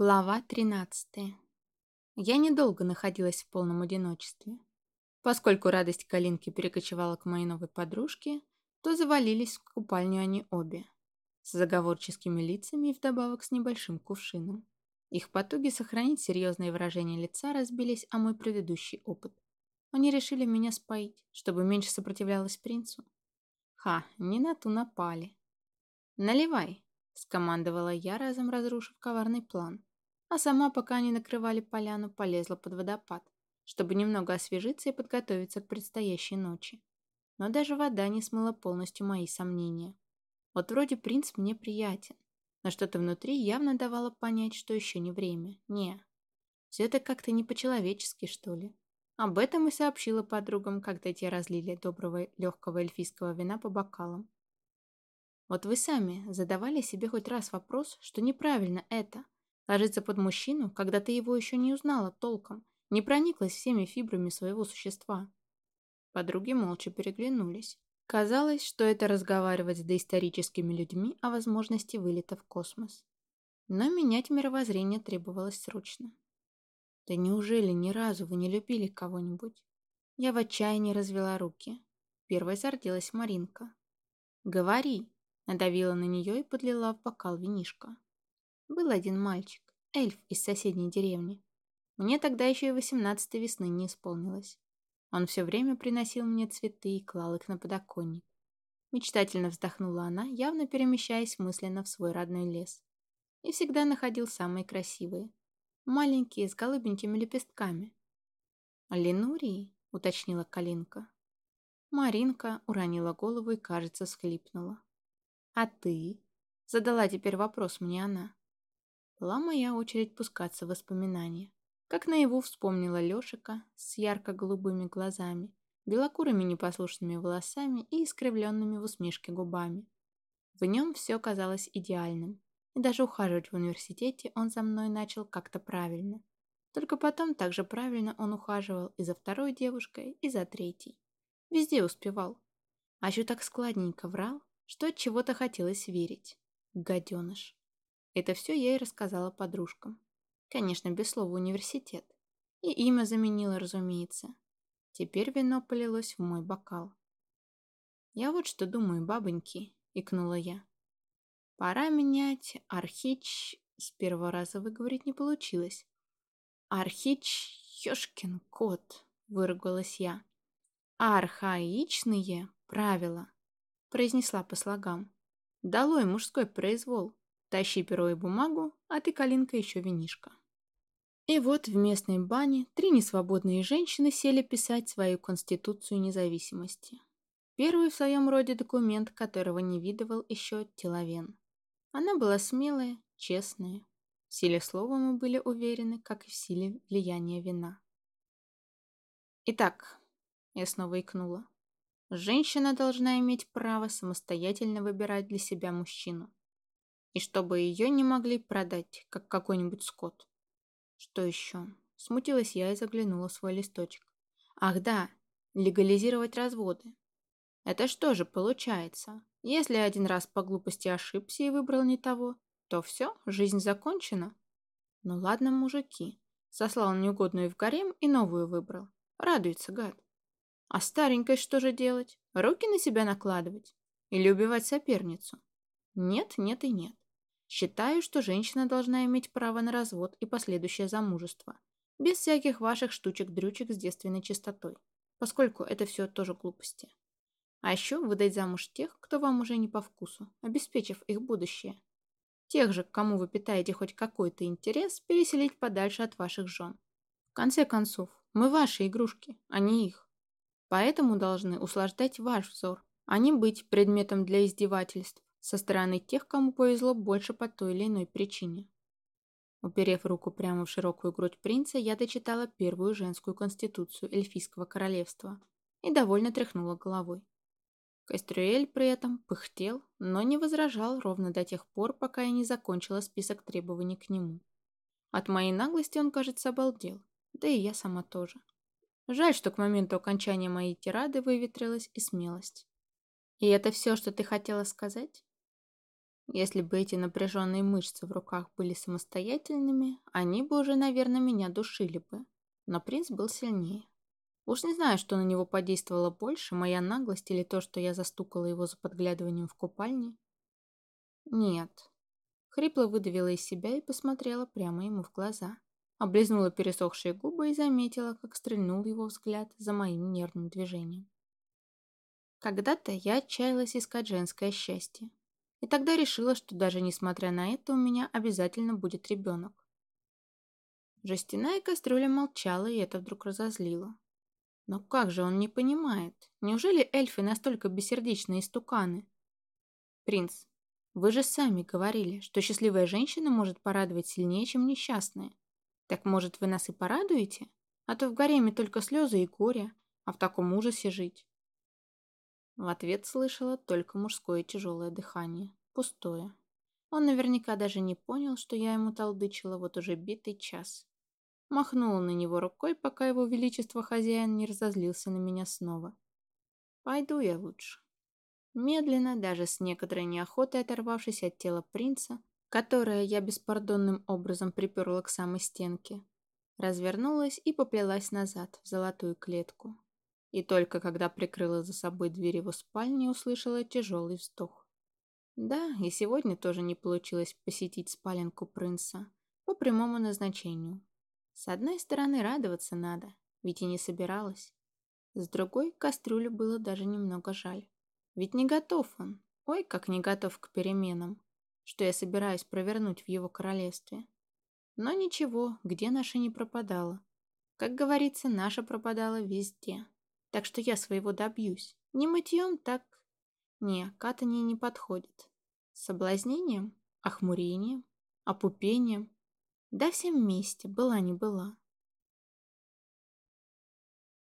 Глава 13. Я недолго находилась в полном одиночестве. Поскольку радость Калинки перекочевала к моей новой подружке, то завалились в купальню они обе, с заговорческими лицами и вдобавок с небольшим кувшином. Их потуги сохранить серьезное выражение лица разбились о мой предыдущий опыт. Они решили меня споить, чтобы меньше сопротивлялась принцу. Ха, не на ту напали. «Наливай», скомандовала я, разом разрушив коварный план. А сама, пока они накрывали поляну, полезла под водопад, чтобы немного освежиться и подготовиться к предстоящей ночи. Но даже вода не смыла полностью мои сомнения. Вот вроде принц мне приятен, но что-то внутри явно давало понять, что еще не время. Не. Все это как-то не по-человечески, что ли. Об этом и сообщила подругам, когда те разлили доброго легкого эльфийского вина по бокалам. Вот вы сами задавали себе хоть раз вопрос, что неправильно это – ложиться под мужчину, когда ты его еще не узнала толком, не прониклась всеми фибрами своего существа. Подруги молча переглянулись. Казалось, что это разговаривать с доисторическими людьми о возможности вылета в космос. Но менять мировоззрение требовалось срочно. Да неужели ни разу вы не любили кого-нибудь? Я в отчаянии развела руки. Первой зарделась Маринка. «Говори!» Надавила на нее и подлила в бокал винишко. Был один мальчик, эльф из соседней деревни. Мне тогда еще и восемнадцатой весны не исполнилось. Он все время приносил мне цветы и клал их на подоконник. Мечтательно вздохнула она, явно перемещаясь мысленно в свой родной лес. И всегда находил самые красивые. Маленькие, с голубенькими лепестками. «Ленурии?» — уточнила Калинка. Маринка уронила голову и, кажется, всхлипнула. «А ты?» — задала теперь вопрос мне она. Была моя очередь пускаться в воспоминания. Как наяву вспомнила Лешика с ярко-голубыми глазами, белокурыми непослушными волосами и искривленными в усмешке губами. В нем все казалось идеальным, и даже ухаживать в университете он за мной начал как-то правильно. Только потом также правильно он ухаживал и за второй девушкой, и за третьей. Везде успевал. А еще так складненько врал, что от чего-то хотелось верить. Гаденыш. Это все я и рассказала подружкам. Конечно, без слова университет. И имя заменила, разумеется. Теперь вино полилось в мой бокал. «Я вот что думаю, бабоньки», — икнула я. «Пора менять архич...» С первого раза выговорить не получилось. «Архич... Ёшкин кот», — выругалась я. «Архаичные правила» произнесла по слогам. «Долой мужской произвол. Тащи перо и бумагу, а ты, Калинка, еще винишка». И вот в местной бане три несвободные женщины сели писать свою Конституцию независимости. Первый в своем роде документ, которого не видывал еще Теловен. Она была смелая, честная. В силе слова мы были уверены, как и в силе влияния вина. «Итак», — я снова икнула, Женщина должна иметь право самостоятельно выбирать для себя мужчину. И чтобы ее не могли продать, как какой-нибудь скот. Что еще? Смутилась я и заглянула в свой листочек. Ах да, легализировать разводы. Это что же получается? Если один раз по глупости ошибся и выбрал не того, то все, жизнь закончена. Ну ладно, мужики. Сослал неугодную в гарем и новую выбрал. Радуется гад. А старенькой что же делать? Руки на себя накладывать? Или убивать соперницу? Нет, нет и нет. Считаю, что женщина должна иметь право на развод и последующее замужество. Без всяких ваших штучек-дрючек с девственной чистотой. Поскольку это все тоже глупости. А еще выдать замуж тех, кто вам уже не по вкусу, обеспечив их будущее. Тех же, к кому вы питаете хоть какой-то интерес, переселить подальше от ваших жен. В конце концов, мы ваши игрушки, а не их. Поэтому должны услаждать ваш взор, а не быть предметом для издевательств со стороны тех, кому повезло больше по той или иной причине. Уперев руку прямо в широкую грудь принца, я дочитала первую женскую конституцию эльфийского королевства и довольно тряхнула головой. Кастрюэль при этом пыхтел, но не возражал ровно до тех пор, пока я не закончила список требований к нему. От моей наглости он, кажется, обалдел, да и я сама тоже. Жаль, что к моменту окончания моей тирады выветрилась и смелость. И это все, что ты хотела сказать? Если бы эти напряженные мышцы в руках были самостоятельными, они бы уже, наверное, меня душили бы. Но принц был сильнее. Уж не знаю, что на него подействовало больше, моя наглость или то, что я застукала его за подглядыванием в купальне. Нет. Хрипло выдавила из себя и посмотрела прямо ему в глаза. Облизнула пересохшие губы и заметила, как стрельнул его взгляд за моим нервным движением. Когда-то я отчаялась искать женское счастье. И тогда решила, что даже несмотря на это, у меня обязательно будет ребенок. Жестяная кастрюля молчала, и это вдруг разозлило. Но как же он не понимает? Неужели эльфы настолько бессердечные истуканы? Принц, вы же сами говорили, что счастливая женщина может порадовать сильнее, чем несчастная. Так может, вы нас и порадуете? А то в гареме только слезы и горе, а в таком ужасе жить. В ответ слышала только мужское тяжелое дыхание. Пустое. Он наверняка даже не понял, что я ему толдычила вот уже битый час. Махнула на него рукой, пока его величество хозяин не разозлился на меня снова. Пойду я лучше. Медленно, даже с некоторой неохотой оторвавшись от тела принца, которое я беспардонным образом приперла к самой стенке, развернулась и поплелась назад, в золотую клетку. И только когда прикрыла за собой дверь его спальни, услышала тяжелый вздох. Да, и сегодня тоже не получилось посетить спаленку принца по прямому назначению. С одной стороны, радоваться надо, ведь и не собиралась. С другой, кастрюлю было даже немного жаль. Ведь не готов он, ой, как не готов к переменам, что я собираюсь провернуть в его королевстве. Но ничего, где наша не пропадала. Как говорится, наша пропадала везде. Так что я своего добьюсь. Не мытьем, так... Не, катание не подходит. Соблазнением, охмурением, опупением. Да всем вместе, была не была.